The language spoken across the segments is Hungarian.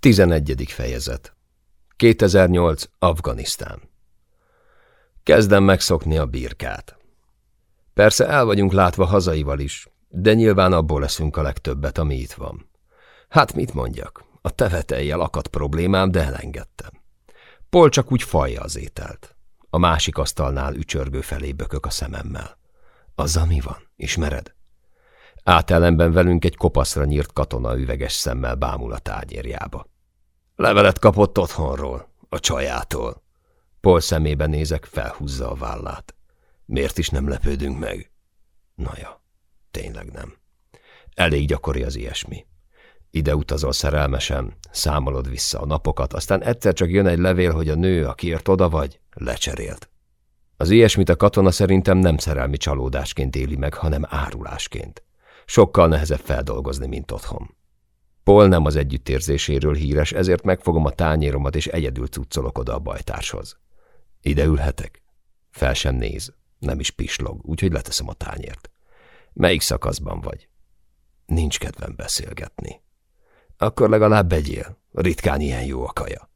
11. fejezet 2008. Afganisztán Kezdem megszokni a birkát. Persze el vagyunk látva hazaival is, de nyilván abból leszünk a legtöbbet, ami itt van. Hát mit mondjak, a tevetejjel akadt problémám, de elengedtem. Pol csak úgy falja az ételt. A másik asztalnál ücsörgő felé bökök a szememmel. Az mi van, ismered? Átellenben velünk egy kopaszra nyírt katona üveges szemmel bámul a tányérjába. Levelet kapott otthonról, a csajától. Paul szemébe nézek, felhúzza a vállát. Miért is nem lepődünk meg? Naja, tényleg nem. Elég gyakori az ilyesmi. Ide utazol szerelmesen, számolod vissza a napokat, aztán egyszer csak jön egy levél, hogy a nő, akiért oda vagy, lecserélt. Az ilyesmit a katona szerintem nem szerelmi csalódásként éli meg, hanem árulásként. Sokkal nehezebb feldolgozni, mint otthon. Paul nem az együttérzéséről híres, ezért megfogom a tányéromat, és egyedül cuccolok oda a bajtárshoz. Ide ülhetek? Fel sem néz, nem is pislog, úgyhogy leteszem a tányért. Melyik szakaszban vagy? Nincs kedvem beszélgetni. Akkor legalább egyél, ritkán ilyen jó a kaja.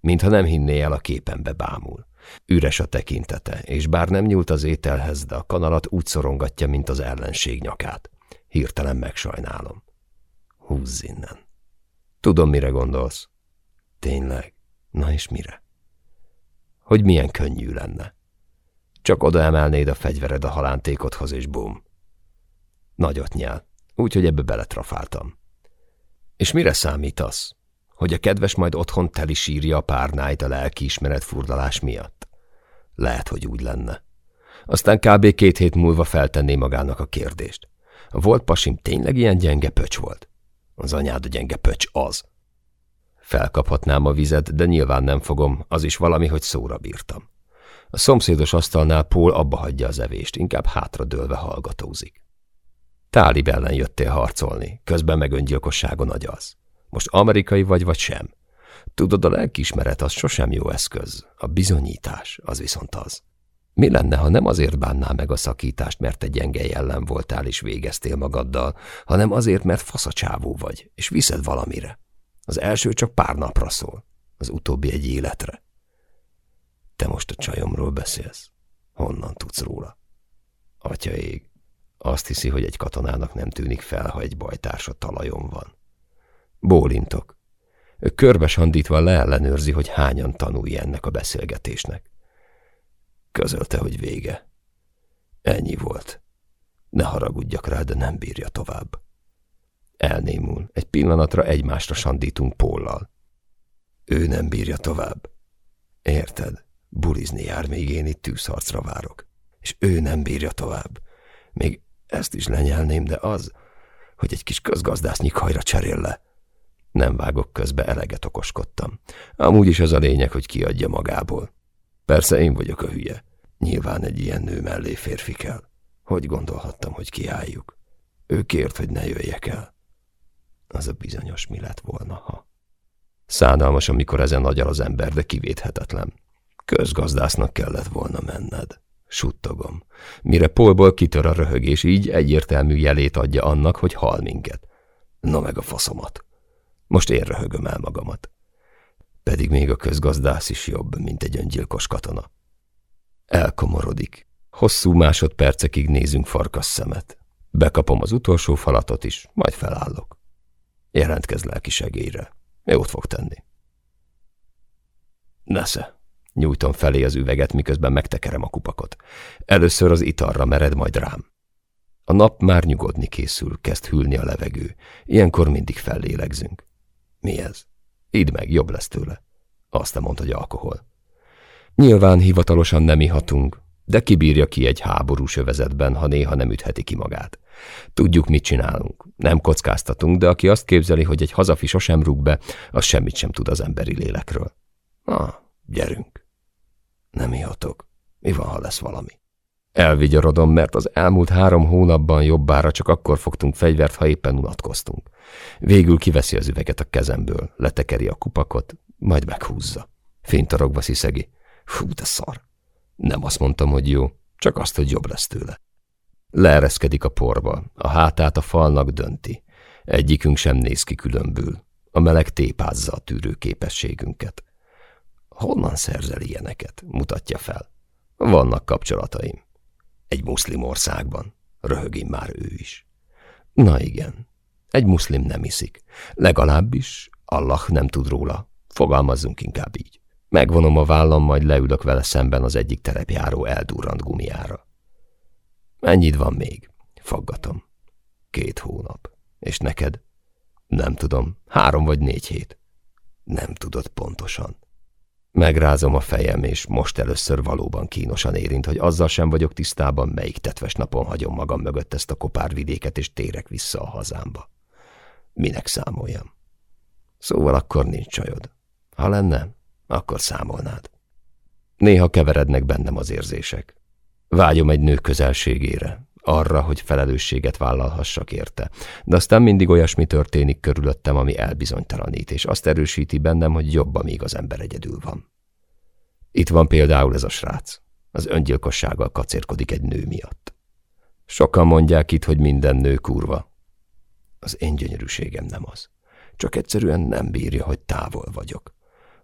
Mintha nem hinné el a képembe bámul. Üres a tekintete, és bár nem nyúlt az ételhez, de a kanalat úgy szorongatja, mint az ellenség nyakát. Hirtelen megsajnálom. Húzz innen. Tudom, mire gondolsz. Tényleg? Na és mire? Hogy milyen könnyű lenne. Csak oda emelnéd a fegyvered a halántékodhoz, és bum. Nagyot nyel, úgyhogy ebbe beletrafáltam. És mire számítasz? Hogy a kedves majd otthon teli sírja a párnáit a lelkiismeret furdalás miatt? Lehet, hogy úgy lenne. Aztán kb. két hét múlva feltenné magának a kérdést. Volt pasim tényleg ilyen gyenge pöcs volt? Az anyád a gyenge pöcs az. Felkaphatnám a vizet, de nyilván nem fogom, az is valami, hogy szóra bírtam. A szomszédos asztalnál Pól abba hagyja az evést, inkább hátra dőlve hallgatózik. Tálib ellen jöttél harcolni, közben meg öngyilkosságon agyalsz. Most amerikai vagy, vagy sem? Tudod, a lelkismeret az sosem jó eszköz, a bizonyítás az viszont az. Mi lenne, ha nem azért bánnál meg a szakítást, mert te gyenge jellem voltál és végeztél magaddal, hanem azért, mert faszacsávó vagy, és viszed valamire? Az első csak pár napra szól, az utóbbi egy életre. Te most a csajomról beszélsz? Honnan tudsz róla? Atya ég, azt hiszi, hogy egy katonának nem tűnik fel, ha egy bajtársa talajon van. Bólintok. Ő körbesandítva leellenőrzi, hogy hányan tanulj ennek a beszélgetésnek. Közölte, hogy vége. Ennyi volt. Ne haragudjak rá, de nem bírja tovább. Elnémul. Egy pillanatra egymásra sandítunk Póllal. Ő nem bírja tovább. Érted? Bulizni jár, még én itt tűzharcra várok. És ő nem bírja tovább. Még ezt is lenyelném, de az, hogy egy kis közgazdász hajra cserél le. Nem vágok közbe, eleget okoskodtam. Amúgy is az a lényeg, hogy kiadja magából. Persze én vagyok a hülye. Nyilván egy ilyen nő mellé férfi kell. Hogy gondolhattam, hogy kiálljuk? Ő kért, hogy ne jöjjek el. Az a bizonyos mi lett volna, ha... Szánalmas, amikor ezen nagyal az ember, de kivéthetetlen. Közgazdásznak kellett volna menned. Suttogom. Mire polból kitör a röhögés, így egyértelmű jelét adja annak, hogy hal minket. Na meg a faszomat. Most én röhögöm el magamat. Pedig még a közgazdász is jobb, mint egy öngyilkos katona. Elkomorodik. Hosszú másodpercekig nézünk farkas szemet. Bekapom az utolsó falatot is, majd felállok. Jelentkez lelki segélyre. Jót fog tenni. Nesze. Nyújtom felé az üveget, miközben megtekerem a kupakot. Először az italra mered, majd rám. A nap már nyugodni készül, kezd hűlni a levegő. Ilyenkor mindig fellélegzünk. Mi ez? Idd meg, jobb lesz tőle. Azt nem mondta, hogy alkohol. Nyilván hivatalosan nem ihatunk, de kibírja ki egy háborús övezetben, ha néha nem ütheti ki magát. Tudjuk, mit csinálunk. Nem kockáztatunk, de aki azt képzeli, hogy egy hazafi sosem rúg be, az semmit sem tud az emberi lélekről. Na, gyerünk. Nem ihatok. Mi van, ha lesz valami? Elvigyorodom, mert az elmúlt három hónapban jobbára csak akkor fogtunk fegyvert, ha éppen unatkoztunk. Végül kiveszi az üveget a kezemből, letekeri a kupakot, majd meghúzza. Fintorogva sziszegi. Fú, de szar. Nem azt mondtam, hogy jó, csak azt, hogy jobb lesz tőle. Leereszkedik a porba, a hátát a falnak dönti. Egyikünk sem néz ki különbül. A meleg tépázza a tűrő képességünket. Honnan szerzel ilyeneket? Mutatja fel. Vannak kapcsolataim. Egy muszlim országban. Röhögén már ő is. Na igen, egy muszlim nem iszik. Legalábbis Allah nem tud róla. Fogalmazzunk inkább így. Megvonom a vállam, majd leülök vele szemben az egyik terepjáró eldurrant gumiára. Mennyit van még? Faggatom. Két hónap. És neked? Nem tudom. Három vagy négy hét. Nem tudod pontosan. Megrázom a fejem, és most először valóban kínosan érint, hogy azzal sem vagyok tisztában, melyik tetves napon hagyom magam mögött ezt a kopárvidéket, és térek vissza a hazámba. Minek számoljam? Szóval akkor nincs csajod. Ha lenne, akkor számolnád. Néha keverednek bennem az érzések. Vágyom egy nő közelségére, arra, hogy felelősséget vállalhassak érte. De aztán mindig olyasmi történik körülöttem, ami elbizonytalanít, és azt erősíti bennem, hogy jobb, amíg az ember egyedül van. Itt van például ez a srác. Az öngyilkossággal kacérkodik egy nő miatt. Sokan mondják itt, hogy minden nő kurva. Az én gyönyörűségem nem az. Csak egyszerűen nem bírja, hogy távol vagyok.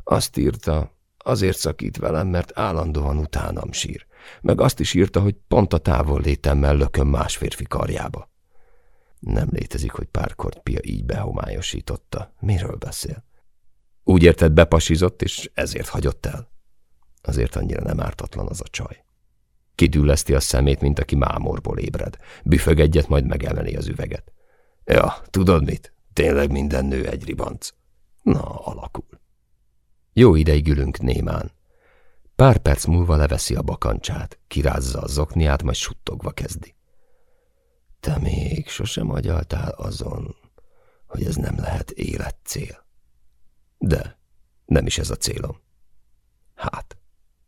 Azt írta, azért szakít velem, mert állandóan utánam sír. Meg azt is írta, hogy pont a távol létemmel lököm más férfi karjába. Nem létezik, hogy párkort Pia így behomályosította. Miről beszél? Úgy érted, bepasizott, és ezért hagyott el? Azért annyira nem ártatlan az a csaj. Kidülleszti a szemét, mint aki mámorból ébred. Büfög egyet, majd megemeli az üveget. Ja, tudod mit? Tényleg minden nő egy ribanc. Na, alakul. Jó ideig ülünk némán. Pár perc múlva leveszi a bakancsát, kirázza a zokniát, majd suttogva kezdi. Te még sosem agyaltál azon, hogy ez nem lehet életcél. De nem is ez a célom. Hát,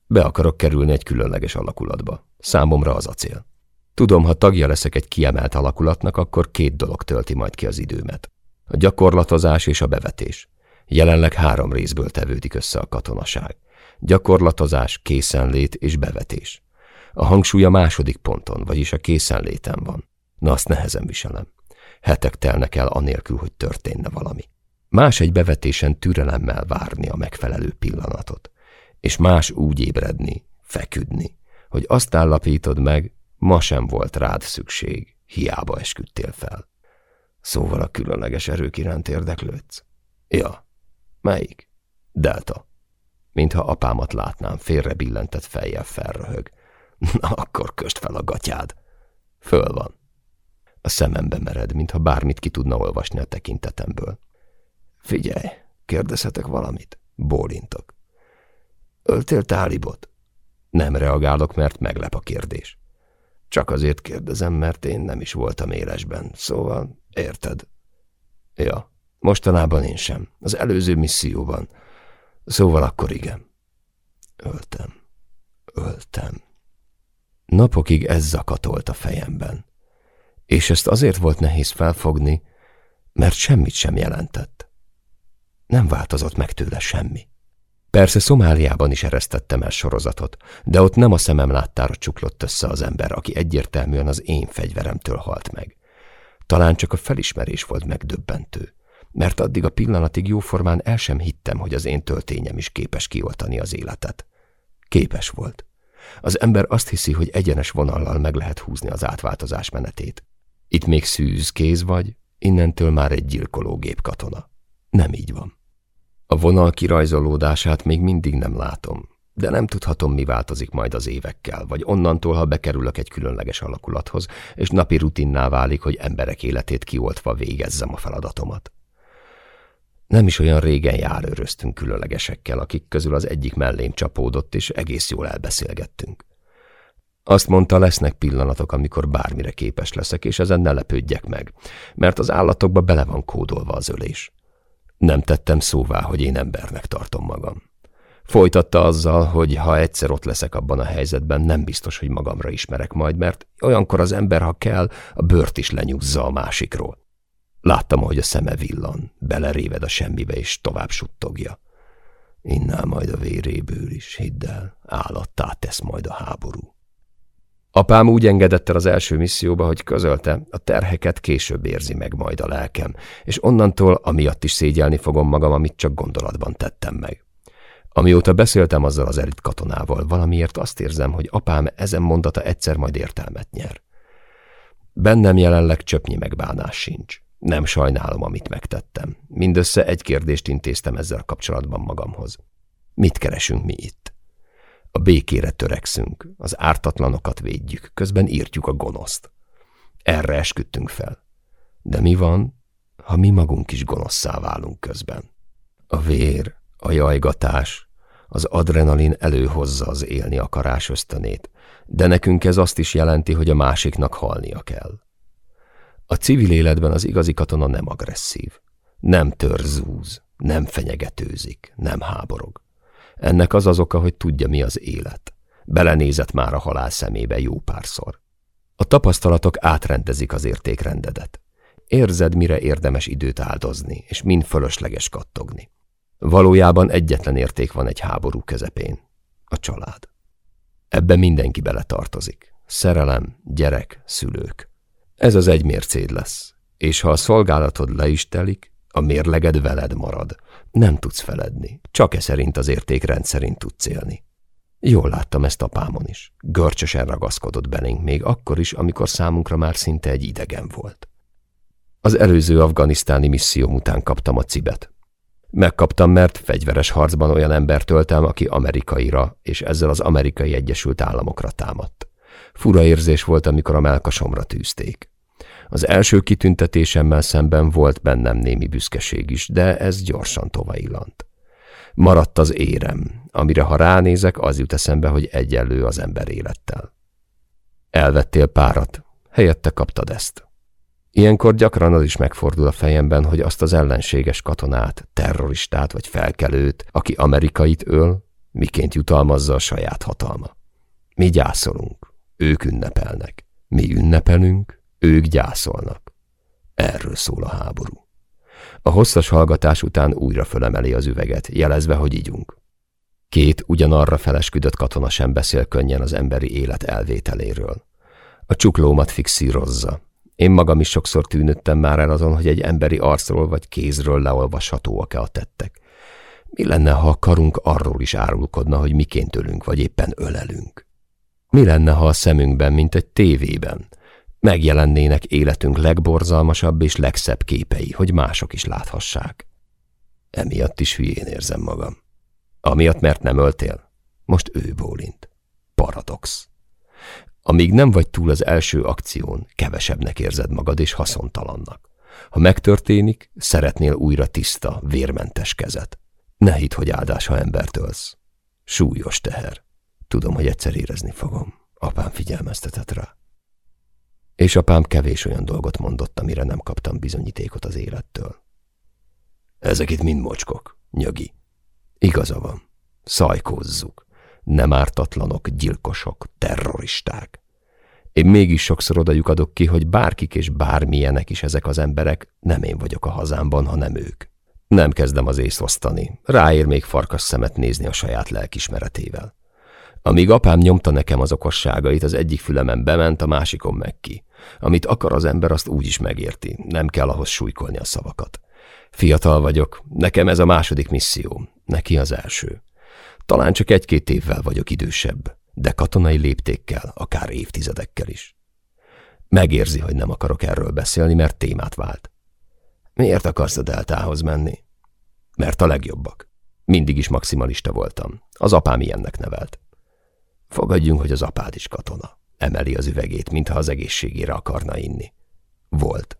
be akarok kerülni egy különleges alakulatba. Számomra az a cél. Tudom, ha tagja leszek egy kiemelt alakulatnak, akkor két dolog tölti majd ki az időmet. A gyakorlatozás és a bevetés. Jelenleg három részből tevődik össze a katonaság. Gyakorlatozás, készenlét és bevetés. A hangsúly a második ponton, vagyis a készenléten van. Na azt nehezen viselem. Hetek telnek el anélkül, hogy történne valami. Más egy bevetésen türelemmel várni a megfelelő pillanatot, és más úgy ébredni, feküdni, hogy azt állapítod meg, ma sem volt rád szükség, hiába esküdtél fel. Szóval a különleges erők iránt érdeklődsz? Ja. Melyik? Delta. Mintha apámat látnám, félre billentett fejjel felröhög. Na, akkor köst fel a gatyád. Föl van. A szemembe mered, mintha bármit ki tudna olvasni a tekintetemből. Figyelj, kérdezhetek valamit? Bólintok. Öltél tálibot? Nem reagálok, mert meglep a kérdés. Csak azért kérdezem, mert én nem is voltam élesben, szóval érted? Ja, mostanában én sem. Az előző misszióban. Szóval akkor igen. Öltem. Öltem. Napokig ez zakatolt a fejemben. És ezt azért volt nehéz felfogni, mert semmit sem jelentett. Nem változott meg tőle semmi. Persze Szomáliában is eresztettem el sorozatot, de ott nem a szemem láttára csuklott össze az ember, aki egyértelműen az én fegyveremtől halt meg. Talán csak a felismerés volt megdöbbentő, mert addig a pillanatig jóformán el sem hittem, hogy az én töltényem is képes kioltani az életet. Képes volt. Az ember azt hiszi, hogy egyenes vonallal meg lehet húzni az átváltozás menetét. Itt még szűz kéz vagy, innentől már egy gyilkológép katona. Nem így van. A vonal kirajzolódását még mindig nem látom, de nem tudhatom, mi változik majd az évekkel, vagy onnantól, ha bekerülök egy különleges alakulathoz, és napi rutinná válik, hogy emberek életét kioltva végezzem a feladatomat. Nem is olyan régen járőröztünk különlegesekkel, akik közül az egyik mellém csapódott, és egész jól elbeszélgettünk. Azt mondta, lesznek pillanatok, amikor bármire képes leszek, és ezen ne lepődjek meg, mert az állatokba bele van kódolva az ölés. Nem tettem szóvá, hogy én embernek tartom magam. Folytatta azzal, hogy ha egyszer ott leszek abban a helyzetben, nem biztos, hogy magamra ismerek majd, mert olyankor az ember, ha kell, a bört is lenyúzza a másikról. Láttam, hogy a szeme villan, beleréved a semmibe, és tovább suttogja. Innál majd a véréből is, hidd el, állattá tesz majd a háború. Apám úgy engedett el az első misszióba, hogy közölte, a terheket később érzi meg majd a lelkem, és onnantól amiatt is szégyelni fogom magam, amit csak gondolatban tettem meg. Amióta beszéltem azzal az elit katonával, valamiért azt érzem, hogy apám ezen mondata egyszer majd értelmet nyer. Bennem jelenleg csöpnyi megbánás sincs. Nem sajnálom, amit megtettem. Mindössze egy kérdést intéztem ezzel kapcsolatban magamhoz. Mit keresünk mi itt? A békére törekszünk, az ártatlanokat védjük, közben írtjuk a gonoszt. Erre esküdtünk fel. De mi van, ha mi magunk is gonoszszá válunk közben? A vér, a jajgatás, az adrenalin előhozza az élni akarás ösztönét, de nekünk ez azt is jelenti, hogy a másiknak halnia kell. A civil életben az igazi katona nem agresszív, nem törzúz, nem fenyegetőzik, nem háborog. Ennek az az oka, hogy tudja, mi az élet. Belenézett már a halál szemébe jó párszor. A tapasztalatok átrendezik az értékrendedet. Érzed, mire érdemes időt áldozni, és mind fölösleges kattogni. Valójában egyetlen érték van egy háború közepén. A család. Ebben mindenki beletartozik. Szerelem, gyerek, szülők. Ez az egy mércéd lesz, és ha a szolgálatod le is telik, a mérleged veled marad. Nem tudsz feledni, csak e szerint az értékrend szerint tudsz élni. Jól láttam ezt apámon is. Görcsösen ragaszkodott belénk még akkor is, amikor számunkra már szinte egy idegen volt. Az előző afganisztáni misszióm után kaptam a cibet. Megkaptam, mert fegyveres harcban olyan embert öltem, aki amerikaira, és ezzel az amerikai Egyesült Államokra támadt. Fura érzés volt, amikor a melkasomra tűzték. Az első kitüntetésemmel szemben volt bennem némi büszkeség is, de ez gyorsan tovaillant. Maradt az érem, amire ha ránézek, az jut eszembe, hogy egyenlő az ember élettel. Elvettél párat, helyette kaptad ezt. Ilyenkor gyakran az is megfordul a fejemben, hogy azt az ellenséges katonát, terroristát vagy felkelőt, aki amerikait öl, miként jutalmazza a saját hatalma. Mi gyászolunk, ők ünnepelnek. Mi ünnepelünk, ők gyászolnak. Erről szól a háború. A hosszas hallgatás után újra fölemeli az üveget, jelezve, hogy ígyunk. Két ugyanarra felesküdött katona sem beszél könnyen az emberi élet elvételéről. A csuklómat fixírozza, én magam is sokszor tűnöttem már el azon, hogy egy emberi arcról vagy kézről leolvashatóak-e a tettek. Mi lenne, ha a karunk arról is árulkodna, hogy miként ölünk, vagy éppen ölelünk? Mi lenne, ha a szemünkben, mint egy tévében, megjelennének életünk legborzalmasabb és legszebb képei, hogy mások is láthassák? Emiatt is hülyén érzem magam. Amiatt, mert nem öltél? Most ő bólint. Paradox. Amíg nem vagy túl az első akción, kevesebbnek érzed magad és haszontalannak. Ha megtörténik, szeretnél újra tiszta, vérmentes kezet. Ne hidd, hogy áldás, ha embert ölsz. Súlyos teher. Tudom, hogy egyszer érezni fogom. Apám figyelmeztetett rá. És apám kevés olyan dolgot mondott, amire nem kaptam bizonyítékot az élettől. Ezek itt mind mocskok, nyögi. Igaza van. Szajkózzuk nem ártatlanok, gyilkosok, terroristák. Én mégis sokszor odajuk adok ki, hogy bárkik és bármilyenek is ezek az emberek, nem én vagyok a hazámban, hanem ők. Nem kezdem az észt osztani, ráér még farkas szemet nézni a saját lelkismeretével. Amíg apám nyomta nekem az okosságait, az egyik fülemen bement, a másikon meg ki. Amit akar az ember, azt úgy is megérti, nem kell ahhoz súlykolni a szavakat. Fiatal vagyok, nekem ez a második misszió, neki az első. Talán csak egy-két évvel vagyok idősebb, de katonai léptékkel, akár évtizedekkel is. Megérzi, hogy nem akarok erről beszélni, mert témát vált. Miért akarsz a deltához menni? Mert a legjobbak. Mindig is maximalista voltam. Az apám ilyennek nevelt. Fogadjunk, hogy az apád is katona. Emeli az üvegét, mintha az egészségére akarna inni. Volt.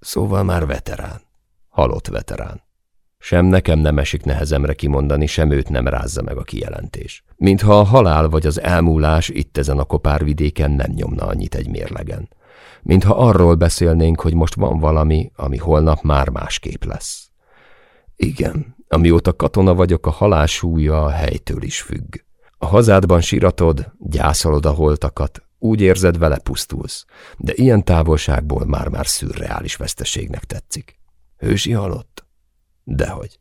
Szóval már veterán. Halott veterán. Sem nekem nem esik nehezemre kimondani, sem őt nem rázza meg a kijelentés. Mintha a halál vagy az elmúlás itt ezen a kopárvidéken nem nyomna annyit egy mérlegen. Mintha arról beszélnénk, hogy most van valami, ami holnap már másképp lesz. Igen, amióta katona vagyok, a halál súlya a helytől is függ. A hazádban siratod, gyászolod a holtakat, úgy érzed, vele pusztulsz, de ilyen távolságból már-már szürreális veszteségnek tetszik. Hősi halott? Dehogy.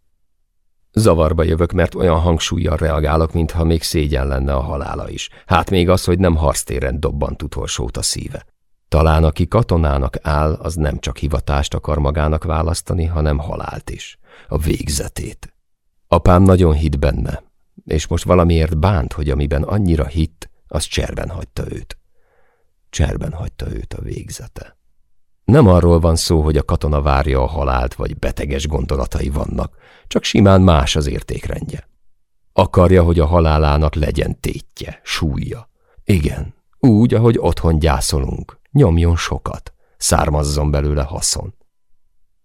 Zavarba jövök, mert olyan hangsúlyjal reagálok, mintha még szégyen lenne a halála is. Hát még az, hogy nem harctéren dobbant utolsót a szíve. Talán aki katonának áll, az nem csak hivatást akar magának választani, hanem halált is. A végzetét. Apám nagyon hit benne, és most valamiért bánt, hogy amiben annyira hitt, az cserben hagyta őt. Cserben hagyta őt a végzete. Nem arról van szó, hogy a katona várja a halált, vagy beteges gondolatai vannak, csak simán más az értékrendje. Akarja, hogy a halálának legyen tétje, súlya. Igen, úgy, ahogy otthon gyászolunk, nyomjon sokat, származzon belőle haszon.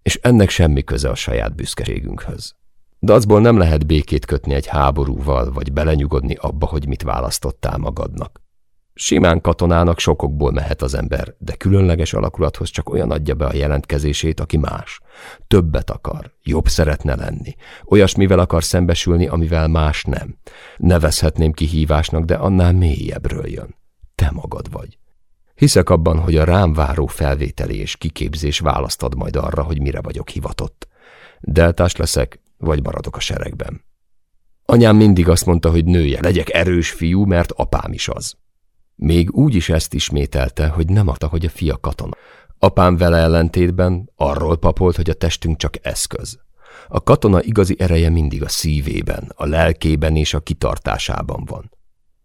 És ennek semmi köze a saját büszkeségünkhöz. Dacból nem lehet békét kötni egy háborúval, vagy belenyugodni abba, hogy mit választottál magadnak. Simán katonának sokokból mehet az ember, de különleges alakulathoz csak olyan adja be a jelentkezését, aki más. Többet akar, jobb szeretne lenni, olyasmivel akar szembesülni, amivel más nem. Nevezhetném kihívásnak, de annál mélyebbről jön. Te magad vagy. Hiszek abban, hogy a rám váró felvételi és kiképzés választad majd arra, hogy mire vagyok hivatott. Deltás leszek, vagy maradok a seregben. Anyám mindig azt mondta, hogy nője, legyek erős fiú, mert apám is az. Még úgy is ezt ismételte, hogy nem adta, hogy a fia katona. Apám vele ellentétben arról papolt, hogy a testünk csak eszköz. A katona igazi ereje mindig a szívében, a lelkében és a kitartásában van.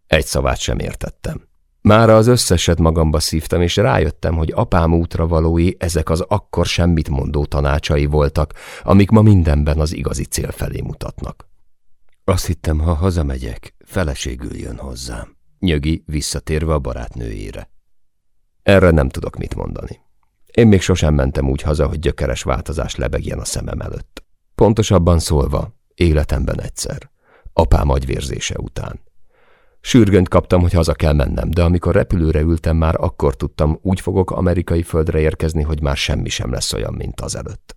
Egy szavát sem értettem. Mára az összeset magamba szívtam, és rájöttem, hogy apám útra valói ezek az akkor semmit mondó tanácsai voltak, amik ma mindenben az igazi cél felé mutatnak. Azt hittem, ha hazamegyek, feleségül jön hozzám. Nyögi visszatérve a barátnőjére. Erre nem tudok mit mondani. Én még sosem mentem úgy haza, hogy gyökeres változás lebegjen a szemem előtt. Pontosabban szólva, életemben egyszer. Apám agyvérzése után. Sürgönt kaptam, hogy haza kell mennem, de amikor repülőre ültem, már akkor tudtam, úgy fogok amerikai földre érkezni, hogy már semmi sem lesz olyan, mint az előtt.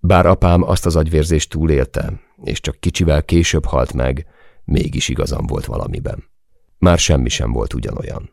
Bár apám azt az agyvérzést túlélte, és csak kicsivel később halt meg, mégis igazam volt valamiben. Már semmi sem volt ugyanolyan.